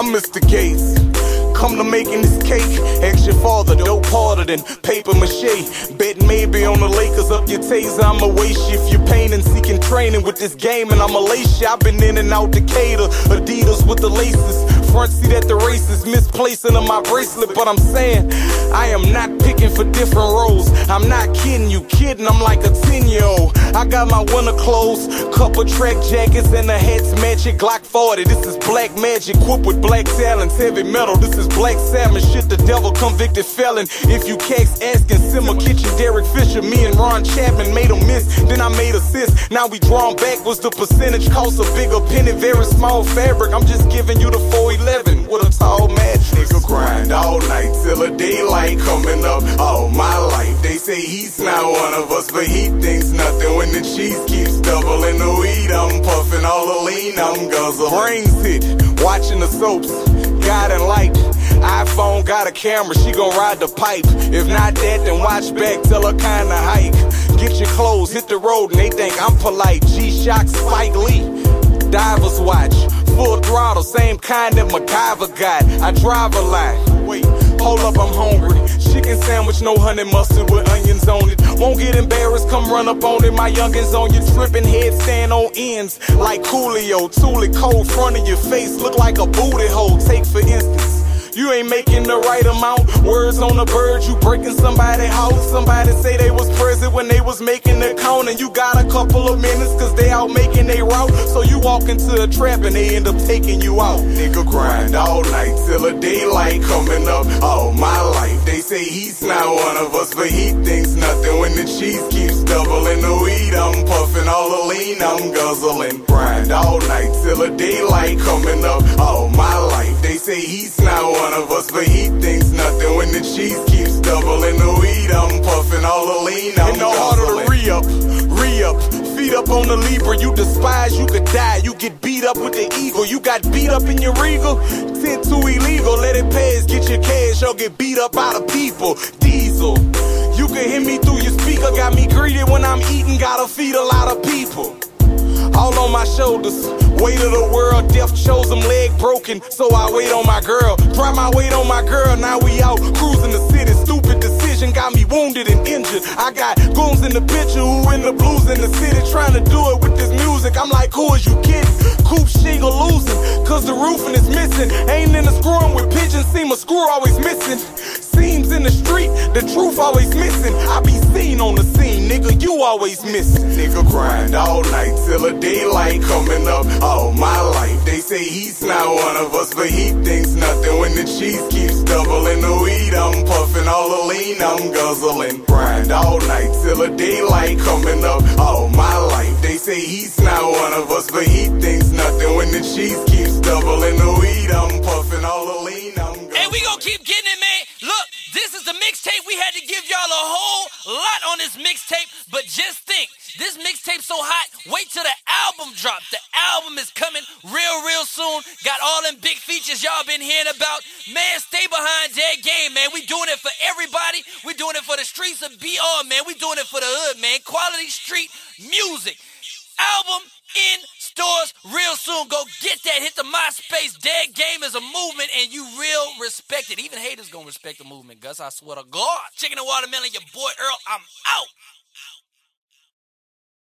I'm Mr. Gates. Come to making this cake. Ask your father, dope harder than paper mache. Bet maybe on the Lakers up your taser. I'ma waste you if you're painting, seeking training with this game, and I'ma lace you. I've been in and out Decatur, Adidas with the laces. Front seat at the races, misplacing of my bracelet. But I'm saying, I am not picking for different roles. I'm not kidding you, kidding. I'm like a 10 year old. I got my winter clothes, couple track jackets, and the hats matching Glock 40. This is black magic, equipped with black talents, heavy metal. This is black salmon, shit. The devil convicted felon. If you cats asking, Simmer Kitchen, Derek Fisher, me and Ron Chapman made a miss. Then I made assist. Now we drawn back. Was the percentage cost a bigger penny? Very small fabric. I'm just giving you the 411 with a tall mattress. Nigga grind all night till the daylight coming up. All my life, they say he's not one of us, but he thinks nothing when the cheese keeps doubling the weed. I'm puffing all the lean, I'm guzzling. Brains hit, watching the soaps, guiding light. iPhone got a camera, she gon' ride the pipe. If not that, then watch back, tell her kinda hike. Get your clothes, hit the road, and they think I'm polite. G-Shock, Spike Lee, divers watch. Full throttle, same kind that MacGyver got. I drive a lot. Hold up, I'm hungry. Chicken sandwich, no honey mustard with onions on it. Won't get embarrassed, come run up on it. My youngins on you, tripping headstand on ends. Like Coolio, Thule cold front of your face. Look like a booty hole, take for instance. You ain't making the right amount. Words on the bird, you breaking somebody's house. Somebody say they was present when they was making the count. And you got a couple of minutes, cause they out making their route. So you walk into a trap and they end up taking you out. Nigga grind all night till the daylight coming up. All my life, they say he's not one of us, but he thinks nothing when the cheese keeps doubling the weed. I'm all the lean, I'm guzzling. Grind all night till the daylight coming up. All my life, they say he's not one of us, but he thinks nothing when the cheese keeps doubling the weed. I'm puffing all the lean, I'm In the heart of the re-up, re-up. Feet up on the Libra, you despise, you could die. You get beat up with the eagle. You got beat up in your regal. 10 too illegal, let it pass. Get your cash or get beat up out of people. Diesel. You can hear me through your speaker. Got me greeted when I'm eating. Gotta feed a lot of people. All on my shoulders. Weight of the world, death shows them leg broken. So I wait on my girl. Drop my weight on my girl. Now we out cruising the city. Stupid decision got me wounded and injured. I got goons in the picture who in the blues in the city trying to do it with this music. I'm like, who is you kidding? Coop Shingle losing, cause the roofing is missing. Ain't in the screwing with pigeons, See my screw always missing. Seams in the street, the truth always missing. I be seen on the scene, nigga, you always missing. Nigga grind all night till the daylight coming up. All my life, they say he's not one of us, but he thinks nothing when the cheese keeps doubling the weed. I'm puffing all the lean, I'm guzzling. Grind all night till the daylight coming up. All my life, they say he's not one of us, but he thinks nothing when the cheese keeps doubling the but just think, this mixtape so hot. Wait till the album drop. The album is coming real, real soon. Got all them big features y'all been hearing about. Man, stay behind that game, man. We doing it for everybody. We doing it for the streets of BR, man. We doing it for the hood, man. Quality street music. Album in stores real soon. Go get that. Hit the MySpace. Dead Game is a movement, and you real respect it. Even haters gonna respect the movement, Gus. I swear to God. Chicken and watermelon, your boy Earl. I'm out.